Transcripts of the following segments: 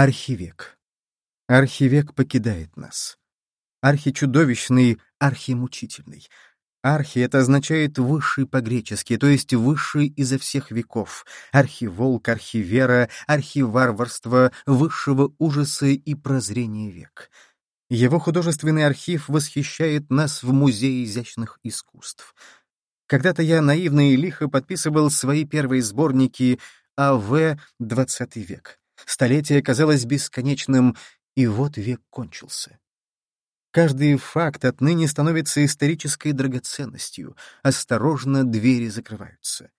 Архивек. Архивек покидает нас. Архичудовищный, архимучительный. Архи — это означает «высший» по-гречески, то есть «высший изо всех веков». Архиволк, архивера, архиварварство, высшего ужаса и прозрения век. Его художественный архив восхищает нас в Музее изящных искусств. Когда-то я наивно и лихо подписывал свои первые сборники АВ «20 век». Столетие казалось бесконечным, и вот век кончился. Каждый факт отныне становится исторической драгоценностью. Осторожно, двери закрываются.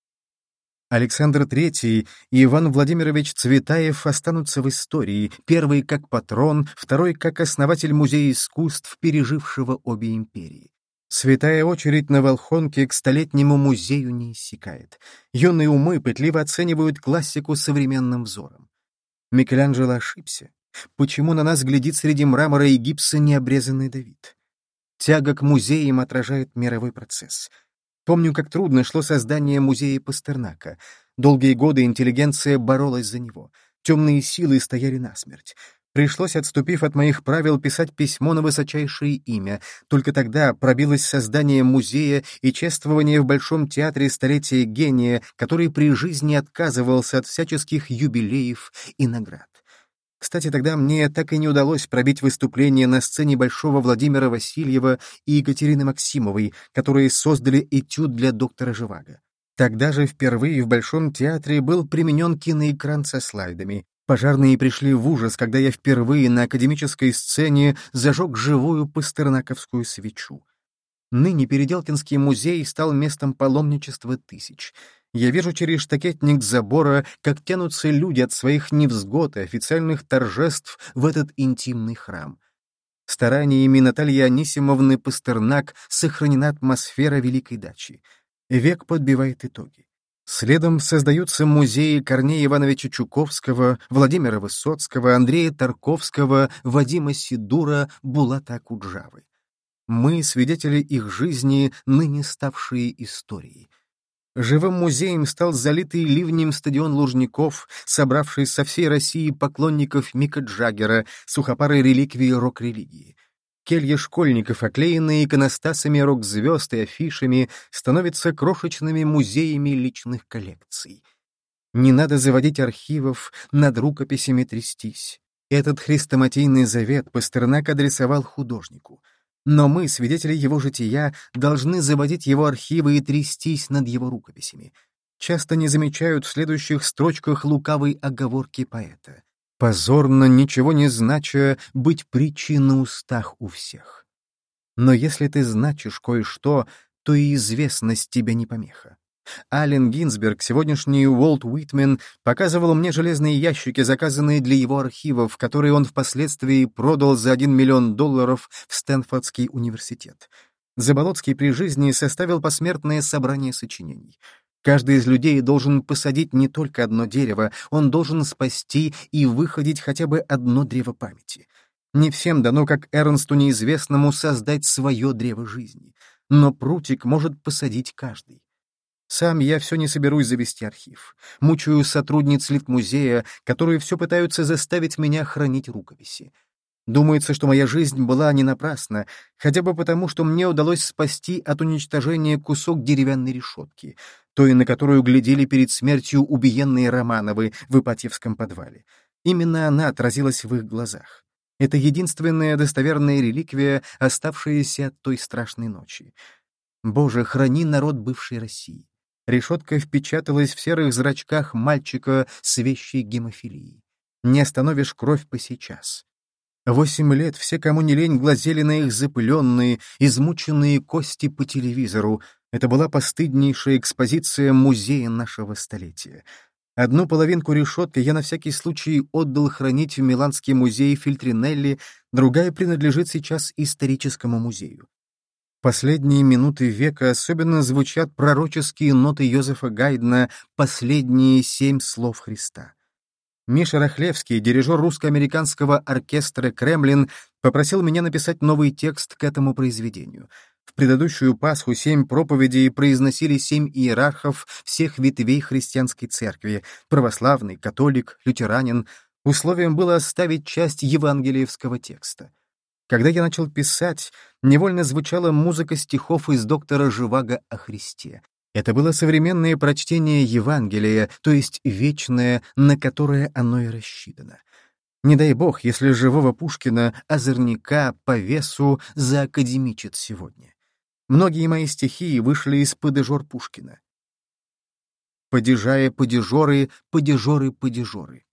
Александр III и Иван Владимирович Цветаев останутся в истории, первый как патрон, второй как основатель Музея искусств, пережившего обе империи. Святая очередь на Волхонке к столетнему музею не иссякает. Юные умы пытливо оценивают классику современным взором. Микеланджело ошибся. Почему на нас глядит среди мрамора и гипса необрезанный Давид? Тяга к музеям отражает мировой процесс. Помню, как трудно шло создание музея Пастернака. Долгие годы интеллигенция боролась за него. Темные силы стояли насмерть. Пришлось, отступив от моих правил, писать письмо на высочайшее имя. Только тогда пробилось создание музея и чествование в Большом театре столетия гения, который при жизни отказывался от всяческих юбилеев и наград. Кстати, тогда мне так и не удалось пробить выступление на сцене Большого Владимира Васильева и Екатерины Максимовой, которые создали этюд для доктора Живаго. Тогда же впервые в Большом театре был применен киноэкран со слайдами. Пожарные пришли в ужас, когда я впервые на академической сцене зажег живую пастернаковскую свечу. Ныне Переделкинский музей стал местом паломничества тысяч — я вижу через штакетник забора, как тянутся люди от своих невзгод и официальных торжеств в этот интимный храм. Стараниями Натальи Анисимовны Пастернак сохранена атмосфера Великой Дачи. Век подбивает итоги. Следом создаются музеи Корнея Ивановича Чуковского, Владимира Высоцкого, Андрея Тарковского, Вадима Сидура, Булата Акуджавы. Мы — свидетели их жизни, ныне ставшие историей. Живым музеем стал залитый ливнем стадион Лужников, собравший со всей России поклонников Мика Джаггера, сухопарой реликвии рок-религии. Келья школьников, оклеенные иконостасами рок-звезд и афишами, становятся крошечными музеями личных коллекций. Не надо заводить архивов, над рукописями трястись. Этот хрестоматийный завет Пастернак адресовал художнику — но мы, свидетели его жития, должны заводить его архивы и трястись над его рукописями. Часто не замечают в следующих строчках лукавой оговорки поэта. «Позорно, ничего не знача, быть на устах у всех». Но если ты значишь кое-что, то и известность тебе не помеха. Ален Гинзберг, сегодняшний Уолт Уитмен, показывал мне железные ящики, заказанные для его архивов, которые он впоследствии продал за 1 миллион долларов в Стэнфордский университет. Заболоцкий при жизни составил посмертное собрание сочинений. Каждый из людей должен посадить не только одно дерево, он должен спасти и выходить хотя бы одно древо памяти. Не всем дано, как Эрнсту неизвестному, создать свое древо жизни. Но прутик может посадить каждый. Сам я все не соберусь завести архив. Мучаю сотрудниц Литмузея, которые все пытаются заставить меня хранить рукописи. Думается, что моя жизнь была не напрасна, хотя бы потому, что мне удалось спасти от уничтожения кусок деревянной решетки, той, на которую глядели перед смертью убиенные Романовы в Ипатьевском подвале. Именно она отразилась в их глазах. Это единственная достоверная реликвия, оставшаяся от той страшной ночи. Боже, храни народ бывшей России. Решетка впечаталась в серых зрачках мальчика с вещей гемофилии. Не остановишь кровь по сейчас. Восемь лет все, кому не лень, глазели на их запыленные, измученные кости по телевизору. Это была постыднейшая экспозиция музея нашего столетия. Одну половинку решетки я на всякий случай отдал хранить в Миланский музей Фильтринелли, другая принадлежит сейчас историческому музею. Последние минуты века особенно звучат пророческие ноты Йозефа Гайдна «Последние семь слов Христа». Миша Рахлевский, дирижер русско-американского оркестра «Кремлин», попросил меня написать новый текст к этому произведению. В предыдущую Пасху семь проповедей произносили семь иерархов всех ветвей христианской церкви — православный, католик, лютеранин. Условием было оставить часть евангелиевского текста. Когда я начал писать, невольно звучала музыка стихов из доктора Живаго о Христе. Это было современное прочтение Евангелия, то есть вечное, на которое оно и рассчитано. Не дай бог, если живого Пушкина, озорника, по весу заакадемичит сегодня. Многие мои стихи вышли из падежор Пушкина. Падежая падежоры, падежоры, падежоры.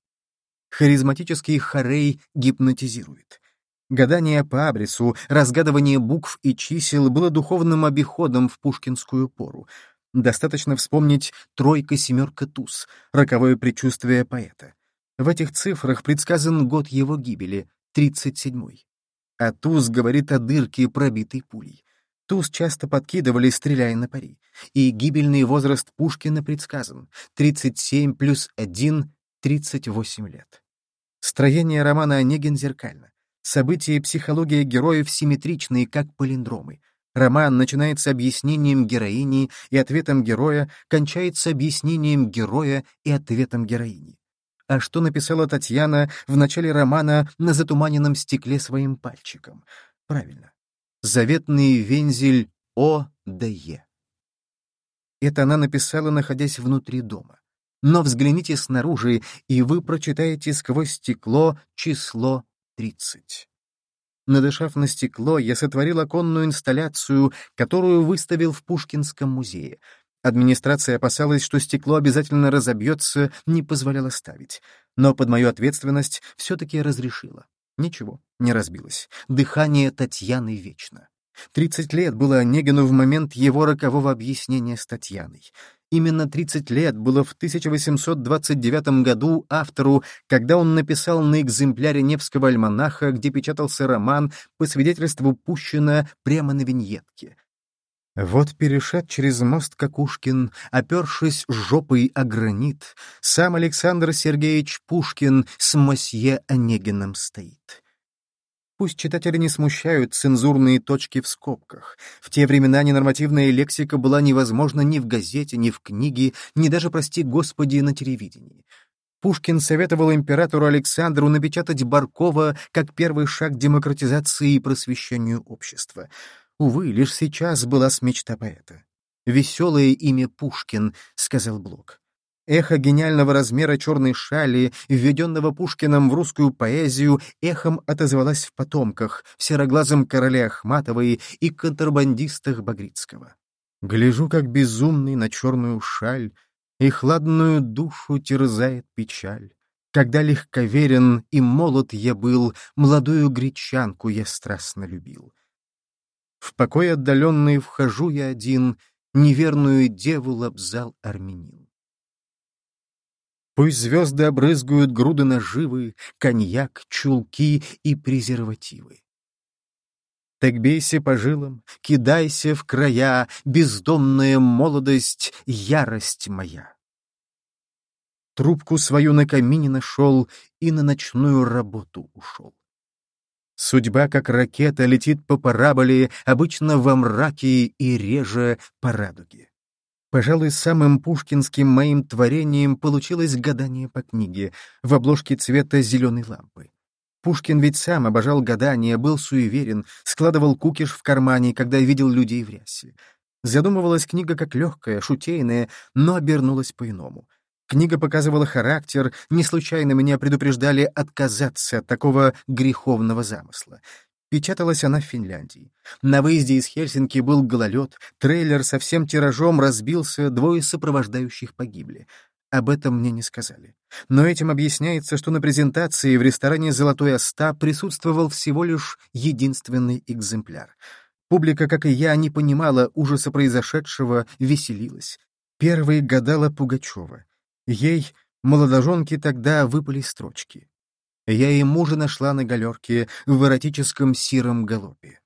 Харизматический хорей гипнотизирует. Гадание по абрису, разгадывание букв и чисел было духовным обиходом в пушкинскую пору. Достаточно вспомнить «тройка-семерка туз», роковое предчувствие поэта. В этих цифрах предсказан год его гибели, 37-й. А туз говорит о дырке, пробитой пулей. Туз часто подкидывали, стреляя на пари. И гибельный возраст Пушкина предсказан — 37 плюс 1 — 38 лет. Строение романа «Онегин» зеркально. События и психология героев симметричные, как палиндромы. Роман начинается объяснением героини и ответом героя, кончается объяснением героя и ответом героини. А что написала Татьяна в начале романа на затуманенном стекле своим пальчиком? Правильно. Заветный вензель О да Е. Это она написала, находясь внутри дома. Но взгляните снаружи, и вы прочитаете сквозь стекло число 30. Надышав на стекло, я сотворил оконную инсталляцию, которую выставил в Пушкинском музее. Администрация опасалась, что стекло обязательно разобьется, не позволяла ставить. Но под мою ответственность все-таки разрешила. Ничего, не разбилось. Дыхание Татьяны вечно. Тридцать лет было Онегину в момент его рокового объяснения с Татьяной. Именно 30 лет было в 1829 году автору, когда он написал на экземпляре Невского альманаха, где печатался роман по свидетельству Пущина прямо на виньетке. Вот перешед через мост Кокушкин, опершись жопой о гранит, сам Александр Сергеевич Пушкин с мосье Онегиным стоит. Пусть читатели не смущают цензурные точки в скобках. В те времена ненормативная лексика была невозможна ни в газете, ни в книге, ни даже, прости господи, на телевидении. Пушкин советовал императору Александру напечатать Баркова как первый шаг демократизации и просвещению общества. Увы, лишь сейчас была мечта поэта. «Веселое имя Пушкин», — сказал Блок. Эхо гениального размера черной шали, введенного Пушкиным в русскую поэзию, эхом отозвалось в потомках, в сероглазом короле Ахматовой и контрабандистах Багрицкого. Гляжу, как безумный на черную шаль, и хладную душу терзает печаль. Когда легковерен и молод я был, молодую гречанку я страстно любил. В покой отдаленный вхожу я один, неверную деву лобзал армянин. Пусть звезды обрызгают груды наживы, коньяк, чулки и презервативы. Так бейся по жилам, кидайся в края, бездомная молодость, ярость моя. Трубку свою на камине нашел и на ночную работу ушел. Судьба, как ракета, летит по параболе, обычно во мраке и реже по радуге. Пожалуй, самым пушкинским моим творением получилось гадание по книге в обложке цвета зеленой лампы. Пушкин ведь сам обожал гадания, был суеверен, складывал кукиш в кармане, когда видел людей в рясе. Задумывалась книга как легкая, шутейная, но обернулась по-иному. Книга показывала характер, не случайно меня предупреждали отказаться от такого греховного замысла. Печаталась она в Финляндии. На выезде из Хельсинки был гололед, трейлер со всем тиражом разбился, двое сопровождающих погибли. Об этом мне не сказали. Но этим объясняется, что на презентации в ресторане «Золотой Оста» присутствовал всего лишь единственный экземпляр. Публика, как и я, не понимала ужаса произошедшего, веселилась. Первой гадала Пугачева. Ей, молодоженке, тогда выпали строчки. Я и мужа нашла на галерке в эротическом сиром галопе.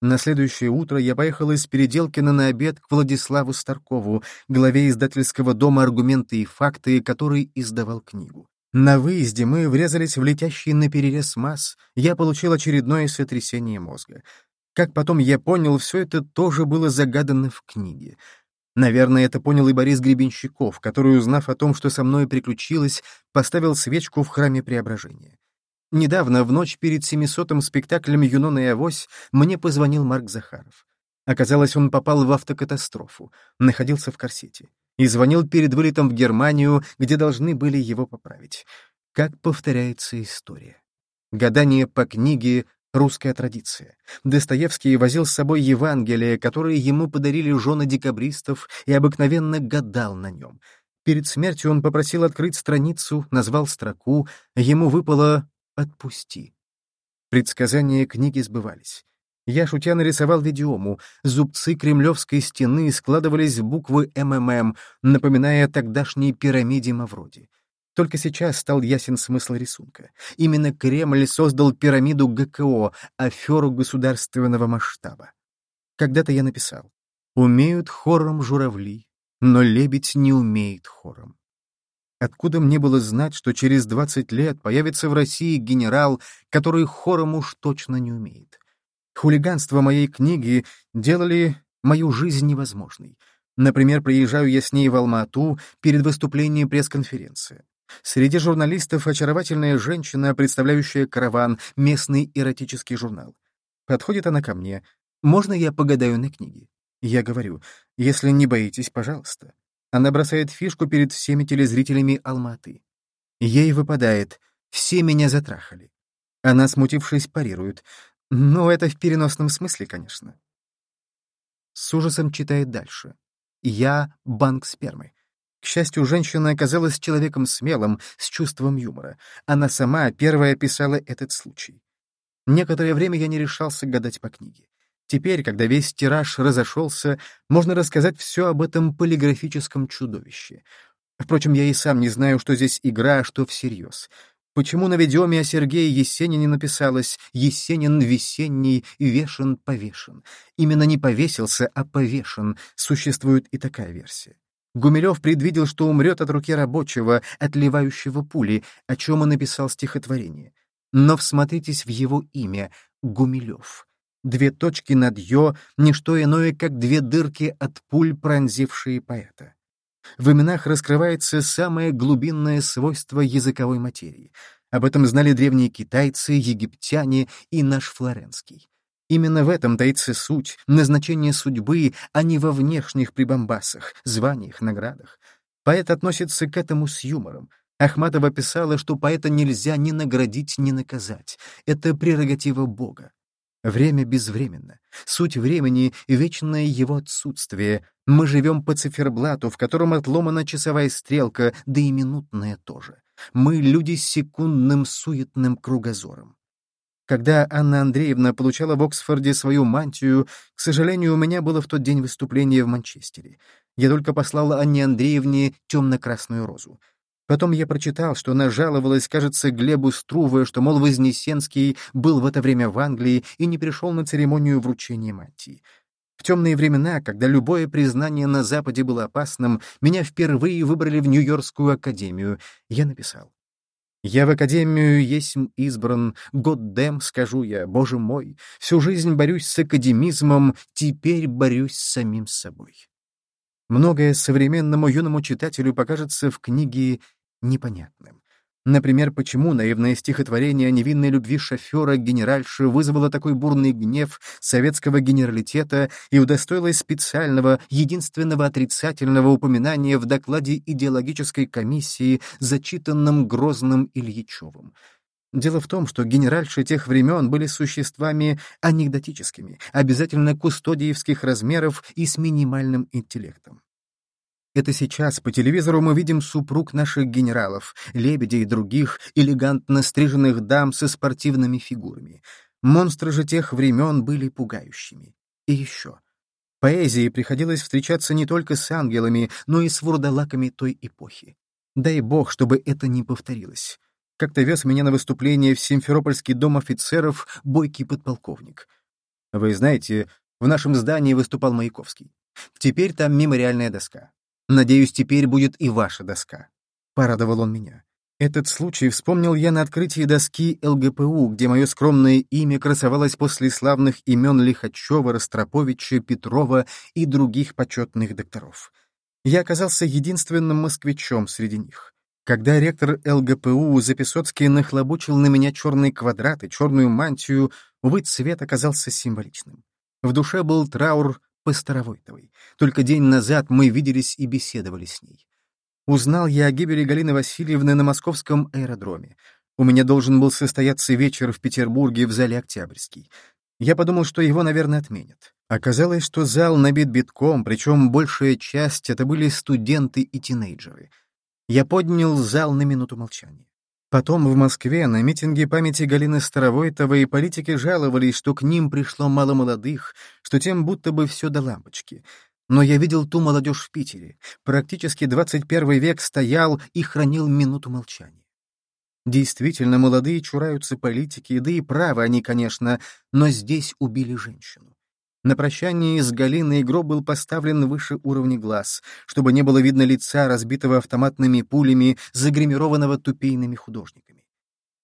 На следующее утро я поехала из Переделкина на обед к Владиславу Старкову, главе издательского дома «Аргументы и факты», который издавал книгу. На выезде мы врезались в летящий на перерез масс, я получил очередное сотрясение мозга. Как потом я понял, все это тоже было загадано в книге. Наверное, это понял и Борис Гребенщиков, который, узнав о том, что со мной приключилось, поставил свечку в храме Преображения. Недавно, в ночь перед семисотым спектаклем «Юнона и Авось», мне позвонил Марк Захаров. Оказалось, он попал в автокатастрофу, находился в корсете. И звонил перед вылетом в Германию, где должны были его поправить. Как повторяется история. Гадание по книге Русская традиция. Достоевский возил с собой Евангелие, которое ему подарили жены декабристов, и обыкновенно гадал на нем. Перед смертью он попросил открыть страницу, назвал строку, ему выпало «Отпусти». Предсказания книги сбывались. Я, шутя, нарисовал видеому. Зубцы кремлевской стены складывались в буквы МММ, напоминая тогдашней пирамиде Мавроди. Только сейчас стал ясен смысл рисунка. Именно Кремль создал пирамиду ГКО, аферу государственного масштаба. Когда-то я написал «Умеют хором журавли, но лебедь не умеет хором». Откуда мне было знать, что через 20 лет появится в России генерал, который хором уж точно не умеет? Хулиганство моей книги делали мою жизнь невозможной. Например, приезжаю я с ней в Алма-Ату перед выступлением пресс-конференции. Среди журналистов очаровательная женщина, представляющая караван, местный эротический журнал. Подходит она ко мне. «Можно я погадаю на книге?» Я говорю, «Если не боитесь, пожалуйста». Она бросает фишку перед всеми телезрителями Алматы. Ей выпадает «Все меня затрахали». Она, смутившись, парирует. «Ну, это в переносном смысле, конечно». С ужасом читает дальше. «Я — банк спермы. К счастью, женщина оказалась человеком смелым, с чувством юмора. Она сама первая описала этот случай. Некоторое время я не решался гадать по книге. Теперь, когда весь тираж разошелся, можно рассказать все об этом полиграфическом чудовище. Впрочем, я и сам не знаю, что здесь игра, а что всерьез. Почему на видеоме о Сергее Есенине написалось «Есенин весенний, вешен, повешен»? Именно не повесился, а повешен. Существует и такая версия. Гумилев предвидел, что умрет от руки рабочего, отливающего пули, о чем он написал стихотворение. Но всмотритесь в его имя — Гумилев. Две точки над «ё» — не что иное, как две дырки от пуль, пронзившие поэта. В именах раскрывается самое глубинное свойство языковой материи. Об этом знали древние китайцы, египтяне и наш Флоренский. Именно в этом таится суть, назначение судьбы, а не во внешних прибамбасах, званиях, наградах. Поэт относится к этому с юмором. Ахматова писала, что поэта нельзя ни наградить, ни наказать. Это прерогатива Бога. Время безвременно. Суть времени — вечное его отсутствие. Мы живем по циферблату, в котором отломана часовая стрелка, да и минутная тоже. Мы — люди с секундным суетным кругозором. Когда Анна Андреевна получала в Оксфорде свою мантию, к сожалению, у меня было в тот день выступление в Манчестере. Я только послала Анне Андреевне темно-красную розу. Потом я прочитал, что она жаловалась, кажется, Глебу Струве, что, мол, Вознесенский был в это время в Англии и не пришел на церемонию вручения мантии. В темные времена, когда любое признание на Западе было опасным, меня впервые выбрали в Нью-Йоркскую академию. Я написал. Я в академию есмь избран, Годдэм, скажу я, боже мой, всю жизнь борюсь с академизмом, теперь борюсь с самим собой. Многое современному юному читателю покажется в книге непонятным. Например, почему наивное стихотворение о невинной любви шофера генеральши вызвало такой бурный гнев советского генералитета и удостоилось специального, единственного отрицательного упоминания в докладе идеологической комиссии, зачитанном Грозным Ильичевым. Дело в том, что генеральши тех времен были существами анекдотическими, обязательно кустодиевских размеров и с минимальным интеллектом. Это сейчас по телевизору мы видим супруг наших генералов, лебедя и других элегантно стриженных дам со спортивными фигурами. Монстры же тех времен были пугающими. И еще. Поэзии приходилось встречаться не только с ангелами, но и с вурдалаками той эпохи. Дай бог, чтобы это не повторилось. Как-то вез меня на выступление в Симферопольский дом офицеров бойкий подполковник. Вы знаете, в нашем здании выступал Маяковский. Теперь там мемориальная доска. Надеюсь, теперь будет и ваша доска. Порадовал он меня. Этот случай вспомнил я на открытии доски ЛГПУ, где мое скромное имя красовалось после славных имен Лихачева, Ростроповича, Петрова и других почетных докторов. Я оказался единственным москвичом среди них. Когда ректор ЛГПУ Записоцкий нахлобучил на меня черные квадраты, черную мантию, увы, цвет оказался символичным. В душе был траур по Старовойтовой. Только день назад мы виделись и беседовали с ней. Узнал я о гибели Галины Васильевны на московском аэродроме. У меня должен был состояться вечер в Петербурге в зале «Октябрьский». Я подумал, что его, наверное, отменят. Оказалось, что зал набит битком, причем большая часть — это были студенты и тинейджеры. Я поднял зал на минуту молчания. Потом в Москве на митинге памяти Галины Старовойтовой политики жаловались, что к ним пришло мало молодых, что тем будто бы все до лампочки. Но я видел ту молодежь в Питере. Практически 21 век стоял и хранил минуту молчания. Действительно, молодые чураются политики, да и правы они, конечно, но здесь убили женщину. На прощании с Галиной гроб был поставлен выше уровня глаз, чтобы не было видно лица, разбитого автоматными пулями, загримированного тупейными художниками.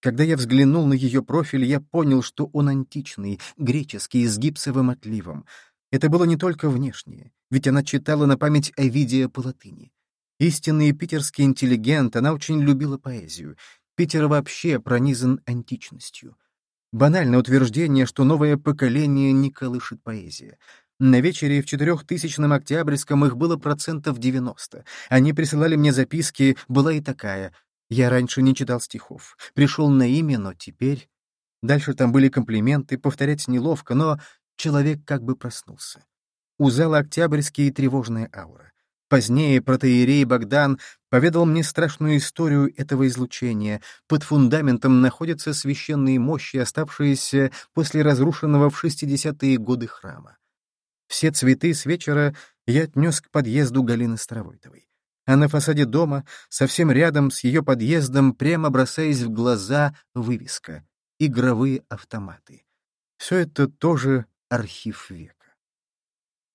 Когда я взглянул на ее профиль, я понял, что он античный, греческий, с гипсовым отливом. Это было не только внешнее, ведь она читала на память Овидия по латыни. Истинный питерский интеллигент, она очень любила поэзию. Питер вообще пронизан античностью. Банальное утверждение, что новое поколение не колышет поэзия. На вечере в четырехтысячном Октябрьском их было процентов девяносто. Они присылали мне записки, была и такая. Я раньше не читал стихов. Пришел на имя, но теперь... Дальше там были комплименты, повторять неловко, но человек как бы проснулся. У зала Октябрьский тревожная аура. Позднее протеерей Богдан поведал мне страшную историю этого излучения. Под фундаментом находятся священные мощи, оставшиеся после разрушенного в 60-е годы храма. Все цветы с вечера я отнес к подъезду Галины Старовойтовой. А на фасаде дома, совсем рядом с ее подъездом, прямо бросаясь в глаза, вывеска — игровые автоматы. Все это тоже архив века.